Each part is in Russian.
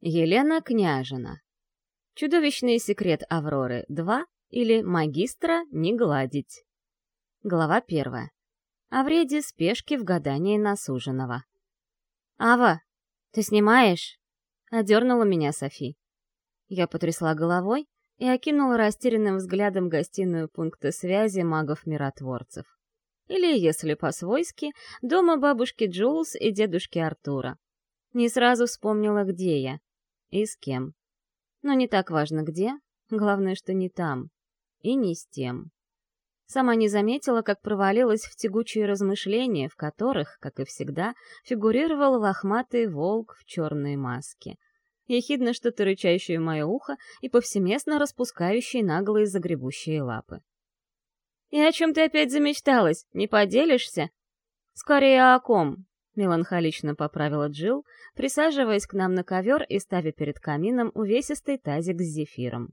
Елена Княжина. Чудовищный секрет Авроры 2 или Магистра не гладить. Глава первая. О вреде спешки в гадании на суженого. «Ава, ты снимаешь?» — одернула меня Софи. Я потрясла головой и окинула растерянным взглядом гостиную пункта связи магов-миротворцев. Или, если по-свойски, дома бабушки Джулс и дедушки Артура. Не сразу вспомнила, где я и с кем. Но не так важно где, главное, что не там. И не с тем. Сама не заметила, как провалилась в тягучие размышления, в которых, как и всегда, фигурировал лохматый волк в черной маске. Ехидно что-то рычащее в мое ухо и повсеместно распускающие наглые загребущие лапы. «И о чем ты опять замечталась? Не поделишься?» «Скорее о ком?» — меланхолично поправила Джилл, присаживаясь к нам на ковер и ставя перед камином увесистый тазик с зефиром.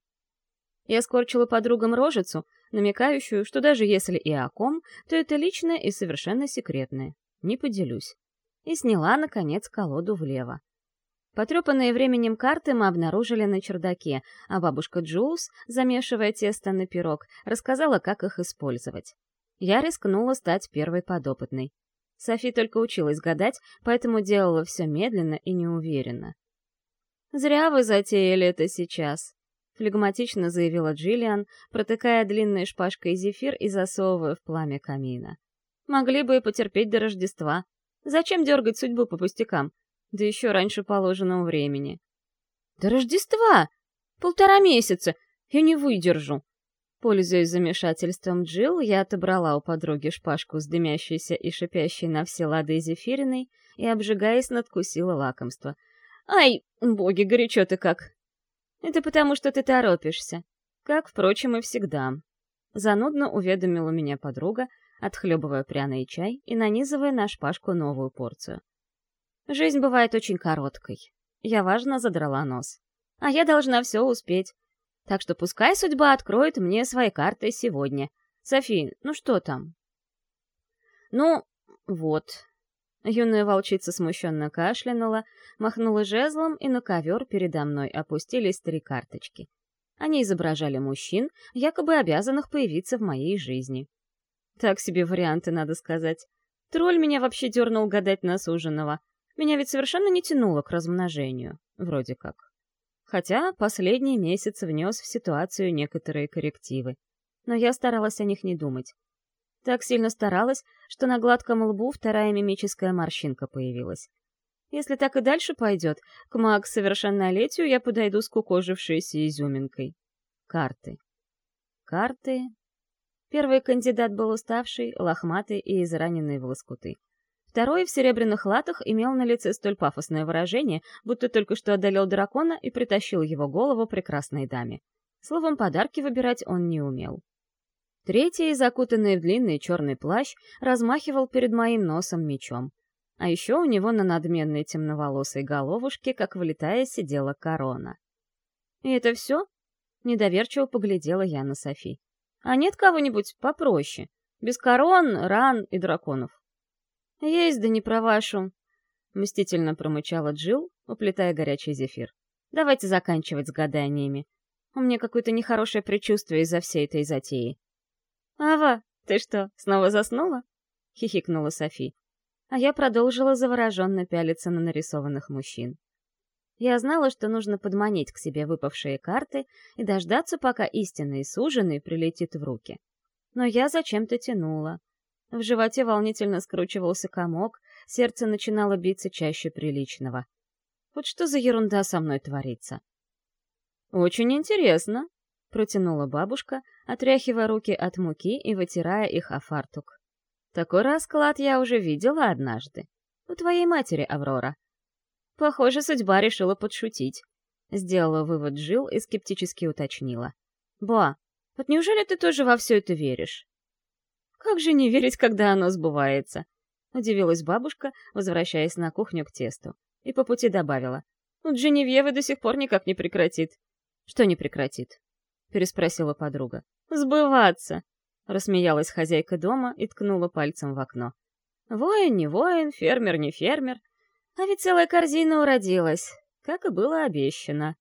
Я скорчила подругам рожицу, намекающую, что даже если и о ком, то это личное и совершенно секретное. Не поделюсь. И сняла, наконец, колоду влево. Потрепанные временем карты мы обнаружили на чердаке, а бабушка Джулс, замешивая тесто на пирог, рассказала, как их использовать. Я рискнула стать первой подопытной. Софи только училась гадать, поэтому делала все медленно и неуверенно. «Зря вы затеяли это сейчас», — флегматично заявила Джиллиан, протыкая длинной шпажкой зефир и засовывая в пламя камина. «Могли бы и потерпеть до Рождества. Зачем дергать судьбу по пустякам? Да еще раньше положенного времени». «До Рождества! Полтора месяца! Я не выдержу!» Пользуясь замешательством Джилл, я отобрала у подруги шпажку с дымящейся и шипящей на все лады зефириной и, обжигаясь, надкусила лакомство. «Ай, боги, горячо ты как!» «Это потому, что ты торопишься. Как, впрочем, и всегда». Занудно уведомила меня подруга, отхлебывая пряный чай и нанизывая на шпажку новую порцию. «Жизнь бывает очень короткой. Я важно задрала нос. А я должна все успеть. Так что пускай судьба откроет мне свои карты сегодня. Софи, ну что там? Ну, вот. Юная волчица смущенно кашлянула, махнула жезлом, и на ковер передо мной опустились три карточки. Они изображали мужчин, якобы обязанных появиться в моей жизни. Так себе варианты, надо сказать. Тролль меня вообще дернул гадать на суженого. Меня ведь совершенно не тянуло к размножению. Вроде как хотя последний месяц внес в ситуацию некоторые коррективы. Но я старалась о них не думать. Так сильно старалась, что на гладком лбу вторая мимическая морщинка появилась. Если так и дальше пойдет, к маг совершеннолетию я подойду с кукожившейся изюминкой. Карты. Карты. Первый кандидат был уставший, лохматый и израненный в лоскуты. Второй в серебряных латах имел на лице столь пафосное выражение, будто только что одолел дракона и притащил его голову прекрасной даме. Словом, подарки выбирать он не умел. Третий, закутанный в длинный черный плащ, размахивал перед моим носом мечом. А еще у него на надменной темноволосой головушке, как влетая, сидела корона. «И это все?» — недоверчиво поглядела я на Софи. «А нет кого-нибудь попроще? Без корон, ран и драконов?» «Есть, да не про вашу!» — мстительно промычала Джил, уплетая горячий зефир. «Давайте заканчивать с гаданиями. У меня какое-то нехорошее предчувствие из-за всей этой затеи». «Ава, ты что, снова заснула?» — хихикнула Софи. А я продолжила завороженно пялиться на нарисованных мужчин. Я знала, что нужно подманить к себе выпавшие карты и дождаться, пока истинный суженый прилетит в руки. Но я зачем-то тянула. В животе волнительно скручивался комок, сердце начинало биться чаще приличного. Вот что за ерунда со мной творится? «Очень интересно», — протянула бабушка, отряхивая руки от муки и вытирая их о фартук. «Такой расклад я уже видела однажды. У твоей матери, Аврора». Похоже, судьба решила подшутить. Сделала вывод Джил и скептически уточнила. «Ба, вот неужели ты тоже во все это веришь?» Как же не верить, когда оно сбывается? Удивилась бабушка, возвращаясь на кухню к тесту. И по пути добавила. У Дженевьевы до сих пор никак не прекратит. Что не прекратит? Переспросила подруга. Сбываться! Рассмеялась хозяйка дома и ткнула пальцем в окно. Воин не воин, фермер не фермер. А ведь целая корзина уродилась. как и было обещано.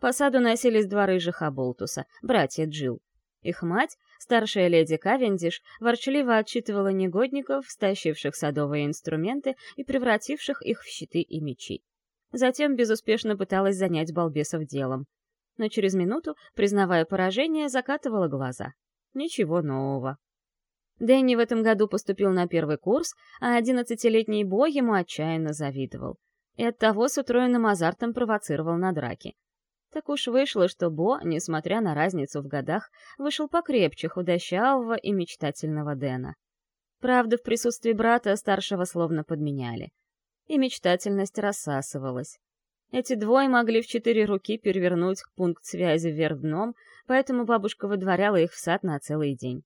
По саду носились два рыжих оболтуса, братья Джил. Их мать, старшая леди Кавендиш, ворчливо отчитывала негодников, стащивших садовые инструменты и превративших их в щиты и мечи. Затем безуспешно пыталась занять балбесов делом. Но через минуту, признавая поражение, закатывала глаза. Ничего нового. Дэнни в этом году поступил на первый курс, а одиннадцатилетний Бо ему отчаянно завидовал. И оттого с утроенным азартом провоцировал на драки. Так уж вышло, что Бо, несмотря на разницу в годах, вышел покрепче худощавого и мечтательного Дэна. Правда, в присутствии брата старшего словно подменяли. И мечтательность рассасывалась. Эти двое могли в четыре руки перевернуть пункт связи вверх дном, поэтому бабушка выдворяла их в сад на целый день.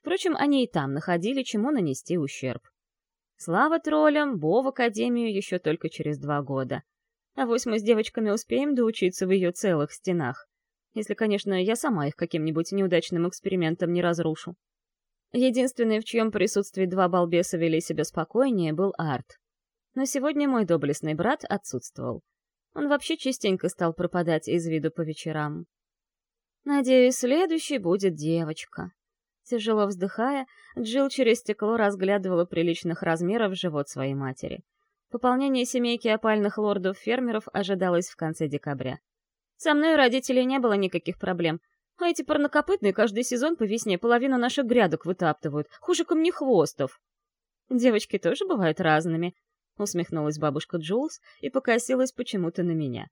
Впрочем, они и там находили, чему нанести ущерб. Слава троллям, Бо в академию еще только через два года. А вось мы с девочками успеем доучиться в ее целых стенах. Если, конечно, я сама их каким-нибудь неудачным экспериментом не разрушу. Единственный, в чьем присутствии два балбеса вели себя спокойнее, был Арт. Но сегодня мой доблестный брат отсутствовал. Он вообще частенько стал пропадать из виду по вечерам. Надеюсь, следующей будет девочка. Тяжело вздыхая, Джилл через стекло разглядывала приличных размеров живот своей матери. Пополнение семейки опальных лордов-фермеров ожидалось в конце декабря. Со мной у родителей не было никаких проблем. А эти парнокопытные каждый сезон по весне половину наших грядок вытаптывают, хуже камнехвостов. Девочки тоже бывают разными, усмехнулась бабушка Джулс и покосилась почему-то на меня.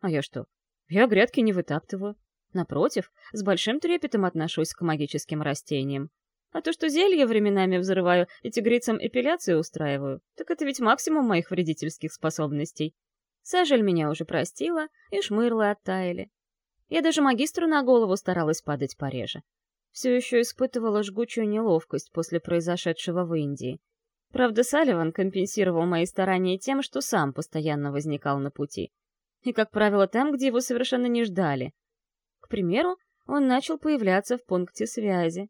А я что? Я грядки не вытаптываю. Напротив, с большим трепетом отношусь к магическим растениям. А то, что зелье временами взрываю и тигрицам эпиляцию устраиваю, так это ведь максимум моих вредительских способностей. Сажель меня уже простила, и шмырлы оттаяли. Я даже магистру на голову старалась падать пореже. Все еще испытывала жгучую неловкость после произошедшего в Индии. Правда, Салливан компенсировал мои старания тем, что сам постоянно возникал на пути. И, как правило, там, где его совершенно не ждали. К примеру, он начал появляться в пункте связи,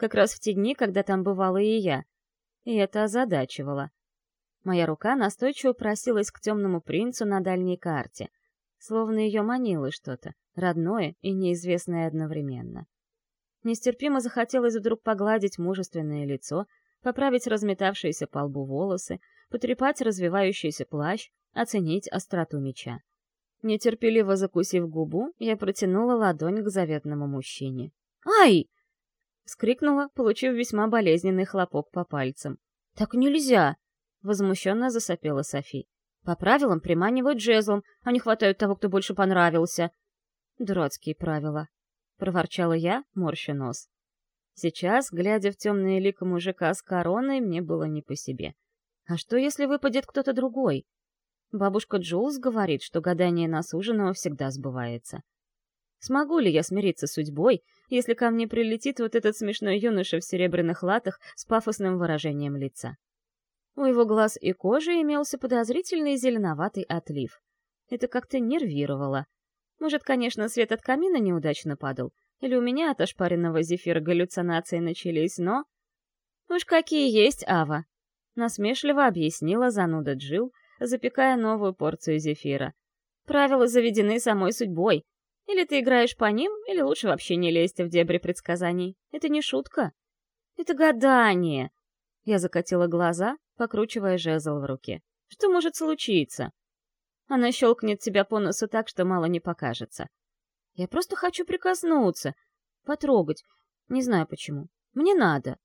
как раз в те дни, когда там бывала и я. И это озадачивало. Моя рука настойчиво просилась к темному принцу на дальней карте, словно ее манило что-то, родное и неизвестное одновременно. Нестерпимо захотелось вдруг погладить мужественное лицо, поправить разметавшиеся по лбу волосы, потрепать развивающийся плащ, оценить остроту меча. Нетерпеливо закусив губу, я протянула ладонь к заветному мужчине. «Ай!» — вскрикнула, получив весьма болезненный хлопок по пальцам. «Так нельзя!» — возмущенно засопела Софи. «По правилам приманивают жезлом, а не хватают того, кто больше понравился». «Дурацкие правила», — проворчала я, морща нос. Сейчас, глядя в темное лико мужика с короной, мне было не по себе. А что, если выпадет кто-то другой? Бабушка Джулс говорит, что гадание на суженого всегда сбывается. Смогу ли я смириться с судьбой, если ко мне прилетит вот этот смешной юноша в серебряных латах с пафосным выражением лица? У его глаз и кожи имелся подозрительный зеленоватый отлив. Это как-то нервировало. Может, конечно, свет от камина неудачно падал, или у меня от ошпаренного зефира галлюцинации начались, но... «Уж какие есть, Ава!» — насмешливо объяснила зануда Джил, запекая новую порцию зефира. «Правила заведены самой судьбой. Или ты играешь по ним, или лучше вообще не лезть в дебри предсказаний. Это не шутка. Это гадание!» Я закатила глаза, покручивая жезл в руке. «Что может случиться?» Она щелкнет тебя по носу так, что мало не покажется. Я просто хочу прикоснуться, потрогать. Не знаю почему. Мне надо.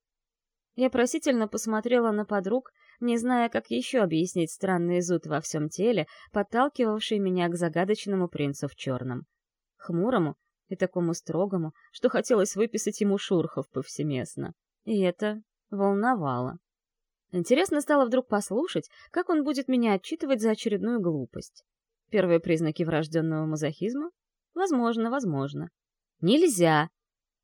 Я просительно посмотрела на подруг, не зная, как еще объяснить странный зуд во всем теле, подталкивавший меня к загадочному принцу в черном. Хмурому и такому строгому, что хотелось выписать ему шурхов повсеместно. И это волновало. Интересно стало вдруг послушать, как он будет меня отчитывать за очередную глупость. Первые признаки врожденного мазохизма? Возможно, возможно. Нельзя.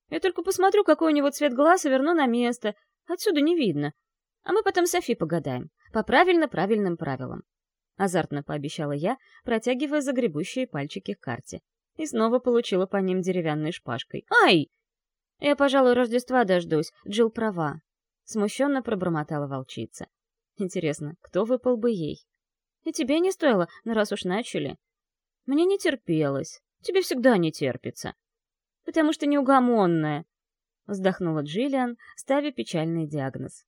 Я только посмотрю, какой у него цвет глаз, и верну на место. Отсюда не видно. А мы потом Софи погадаем. По правильно-правильным правилам. Азартно пообещала я, протягивая загребущие пальчики к карте. И снова получила по ним деревянной шпажкой. «Ай!» «Я, пожалуй, Рождества дождусь. Джилл права». Смущенно пробормотала волчица. Интересно, кто выпал бы ей? И тебе не стоило, но раз уж начали. Мне не терпелось. Тебе всегда не терпится. Потому что неугомонная. Вздохнула Джиллиан, ставя печальный диагноз.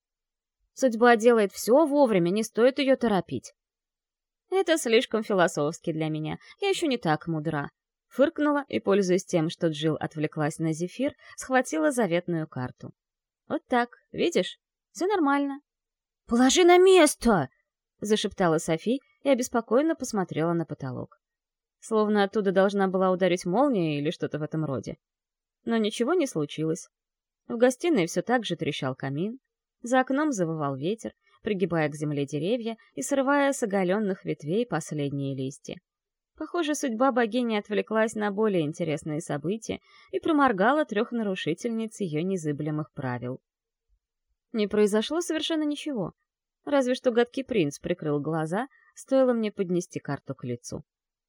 Судьба делает все вовремя, не стоит ее торопить. Это слишком философски для меня. Я еще не так мудра. Фыркнула и, пользуясь тем, что Джилл отвлеклась на зефир, схватила заветную карту. Вот так, видишь? Все нормально. «Положи на место!» — зашептала Софи и обеспокоенно посмотрела на потолок. Словно оттуда должна была ударить молния или что-то в этом роде. Но ничего не случилось. В гостиной все так же трещал камин, за окном завывал ветер, пригибая к земле деревья и срывая с оголенных ветвей последние листья. Похоже, судьба богини отвлеклась на более интересные события и проморгала трех нарушительниц ее незыблемых правил. Не произошло совершенно ничего. Разве что гадкий принц прикрыл глаза, стоило мне поднести карту к лицу.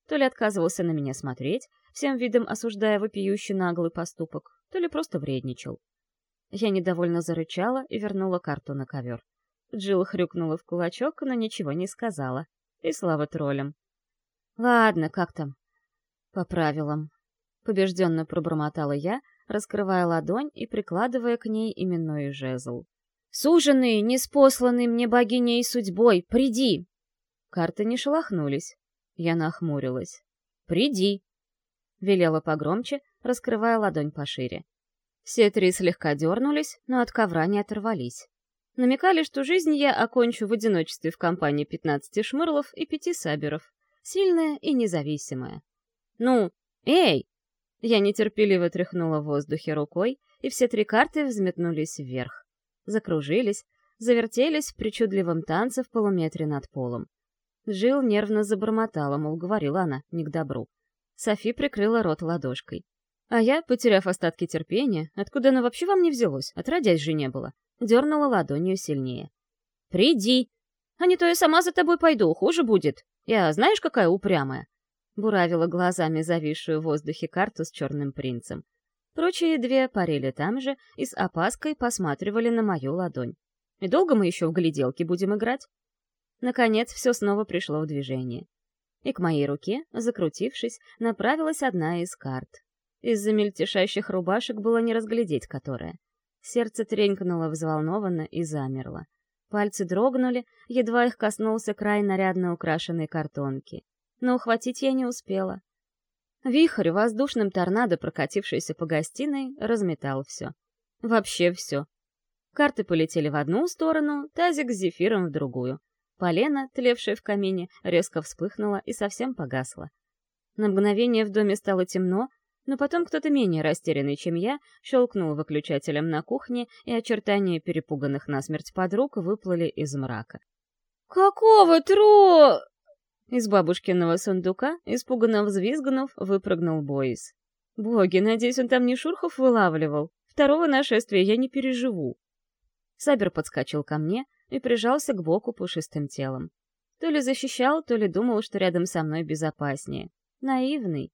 То ли отказывался на меня смотреть, всем видом осуждая вопиющий наглый поступок, то ли просто вредничал. Я недовольно зарычала и вернула карту на ковер. Джилл хрюкнула в кулачок, но ничего не сказала. И слава троллям. «Ладно, как там?» «По правилам». Побежденно пробормотала я, раскрывая ладонь и прикладывая к ней именной жезл. «Суженый, неспосланный мне богиней судьбой, приди!» Карты не шелохнулись. Я нахмурилась. «Приди!» Велела погромче, раскрывая ладонь пошире. Все три слегка дернулись, но от ковра не оторвались. Намекали, что жизнь я окончу в одиночестве в компании пятнадцати шмырлов и пяти саберов. Сильная и независимая. «Ну, эй!» Я нетерпеливо тряхнула в воздухе рукой, и все три карты взметнулись вверх. Закружились, завертелись в причудливом танце в полуметре над полом. Жил нервно забормотала, мол, говорила она, не к добру. Софи прикрыла рот ладошкой. А я, потеряв остатки терпения, откуда оно вообще вам не взялось, отродясь же не было, дернула ладонью сильнее. «Приди! А не то я сама за тобой пойду, хуже будет. Я знаешь, какая упрямая?» Буравила глазами зависшую в воздухе карту с черным принцем. Прочие две парили там же и с опаской посматривали на мою ладонь. И долго мы еще в гляделки будем играть? Наконец, все снова пришло в движение. И к моей руке, закрутившись, направилась одна из карт. Из-за мельтешащих рубашек было не разглядеть которая. Сердце тренькнуло взволнованно и замерло. Пальцы дрогнули, едва их коснулся край нарядно украшенной картонки. Но ухватить я не успела. Вихрь, воздушным торнадо, прокатившийся по гостиной, разметал все. Вообще все. Карты полетели в одну сторону, тазик с зефиром в другую. Полено, тлевшее в камине, резко вспыхнуло и совсем погасло. На мгновение в доме стало темно, но потом кто-то менее растерянный, чем я, щелкнул выключателем на кухне, и очертания перепуганных насмерть подруг выплыли из мрака. «Какого тро...» Из бабушкиного сундука, испуганно взвизгнув, выпрыгнул Боис. «Боги, надеюсь, он там не шурхов вылавливал. Второго нашествия я не переживу». Сабер подскочил ко мне и прижался к боку пушистым телом. То ли защищал, то ли думал, что рядом со мной безопаснее. Наивный.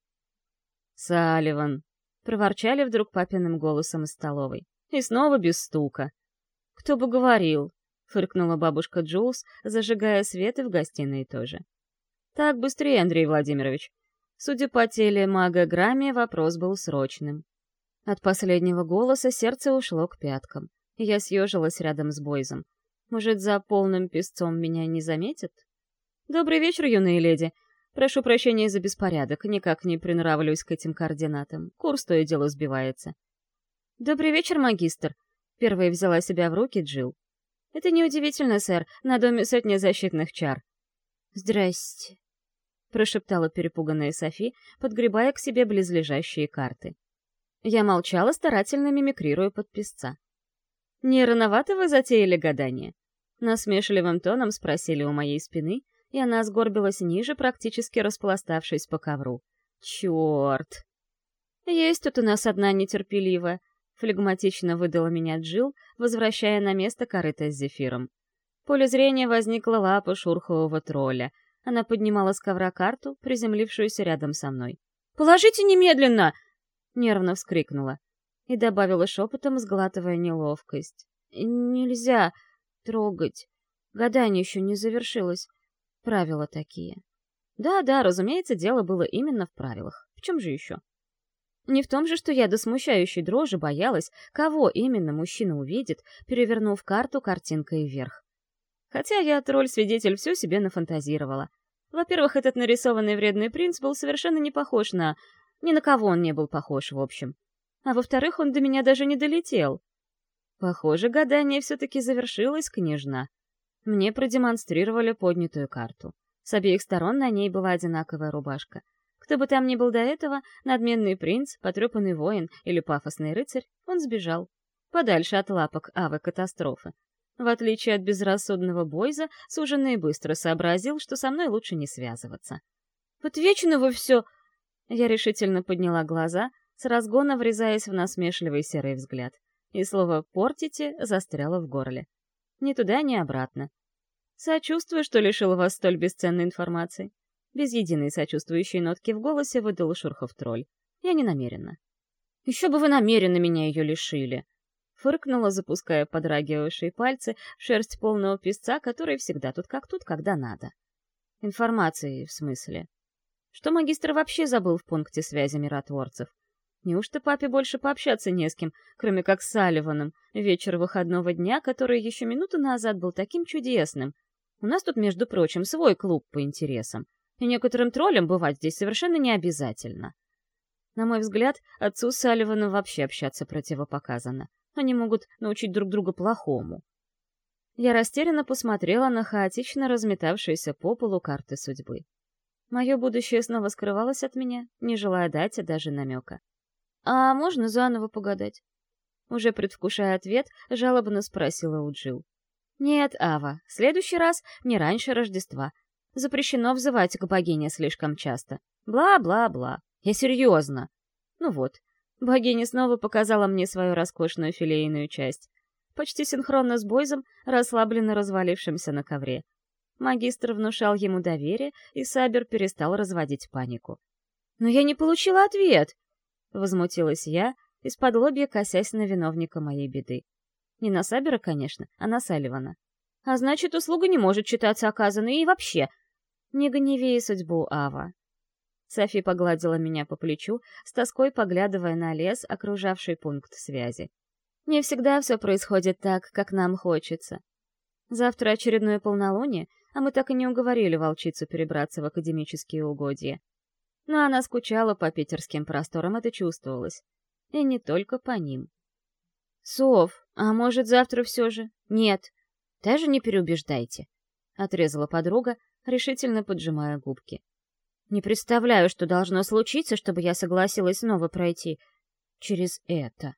«Салливан!» — проворчали вдруг папиным голосом из столовой. И снова без стука. «Кто бы говорил!» — фыркнула бабушка Джулс, зажигая свет и в гостиной тоже. «Так быстрее, Андрей Владимирович!» Судя по телемагограмме, вопрос был срочным. От последнего голоса сердце ушло к пяткам. Я съежилась рядом с Бойзом. Может, за полным песцом меня не заметят? «Добрый вечер, юные леди!» Прошу прощения за беспорядок, никак не приноравливаюсь к этим координатам. Курс то и дело сбивается. «Добрый вечер, магистр!» Первая взяла себя в руки Джил. «Это неудивительно, сэр, на доме сотня защитных чар». «Здрасте», — прошептала перепуганная Софи, подгребая к себе близлежащие карты. Я молчала, старательно мимикрируя под песца. «Не рановато вы затеяли гадание?» Насмешливым тоном спросили у моей спины, и она сгорбилась ниже, практически распластавшись по ковру. «Черт!» «Есть тут у нас одна нетерпеливая», — флегматично выдала меня Джил, возвращая на место корыто с зефиром. В поле зрения возникла лапа шурхового тролля. Она поднимала с ковра карту, приземлившуюся рядом со мной. «Положите немедленно!» — нервно вскрикнула. И добавила шепотом, сглатывая неловкость. «Нельзя трогать. Гадание еще не завершилось. Правила такие. Да-да, разумеется, дело было именно в правилах. В чем же еще? Не в том же, что я до смущающей дрожи боялась, кого именно мужчина увидит, перевернув карту картинкой вверх. Хотя я, тролль-свидетель, все себе нафантазировала. Во-первых, этот нарисованный вредный принц был совершенно не похож на... Ни на кого он не был похож, в общем. А во-вторых, он до меня даже не долетел. Похоже, гадание все-таки завершилось, княжна. Мне продемонстрировали поднятую карту. С обеих сторон на ней была одинаковая рубашка. Кто бы там ни был до этого, надменный принц, потрепанный воин или пафосный рыцарь, он сбежал. Подальше от лапок авы катастрофы. В отличие от безрассудного Бойза, суженый быстро сообразил, что со мной лучше не связываться. «Вот вечно вы все...» Я решительно подняла глаза, с разгона врезаясь в насмешливый серый взгляд. И слово «портите» застряло в горле. Ни туда, ни обратно. Сочувствую, что лишил вас столь бесценной информации. Без единой сочувствующей нотки в голосе выдал Шурхов тролль. Я не намеренно. Еще бы вы намеренно меня ее лишили. Фыркнула, запуская подрагивающие пальцы в шерсть полного песца, который всегда тут как тут, когда надо. Информации, в смысле. Что магистр вообще забыл в пункте связи миротворцев? Неужто папе больше пообщаться не с кем, кроме как с Салливаном, вечер выходного дня, который еще минуту назад был таким чудесным? У нас тут, между прочим, свой клуб по интересам и некоторым троллям бывать здесь совершенно не обязательно. На мой взгляд, отцу Салливану вообще общаться противопоказано. Они могут научить друг друга плохому. Я растерянно посмотрела на хаотично разметавшиеся по полу карты судьбы. Мое будущее снова скрывалось от меня, не желая дать даже намека. «А можно заново погадать?» Уже предвкушая ответ, жалобно спросила Уджил. «Нет, Ава, в следующий раз не раньше Рождества, Запрещено взывать к богине слишком часто. Бла-бла-бла. Я серьезно. Ну вот, богиня снова показала мне свою роскошную филейную часть. Почти синхронно с Бойзом, расслабленно развалившимся на ковре. Магистр внушал ему доверие, и Сабер перестал разводить панику. «Но я не получила ответ!» — возмутилась я, из-под лобья косясь на виновника моей беды. Не на Сабера, конечно, а на Салливана. А значит, услуга не может считаться оказанной и вообще. Не гневи судьбу, Ава. Софи погладила меня по плечу, с тоской поглядывая на лес, окружавший пункт связи. Не всегда все происходит так, как нам хочется. Завтра очередное полнолуние, а мы так и не уговорили волчицу перебраться в академические угодья. Но она скучала по питерским просторам, это чувствовалось. И не только по ним. «Сов, а может, завтра все же?» «Нет, даже не переубеждайте», — отрезала подруга, решительно поджимая губки. «Не представляю, что должно случиться, чтобы я согласилась снова пройти через это».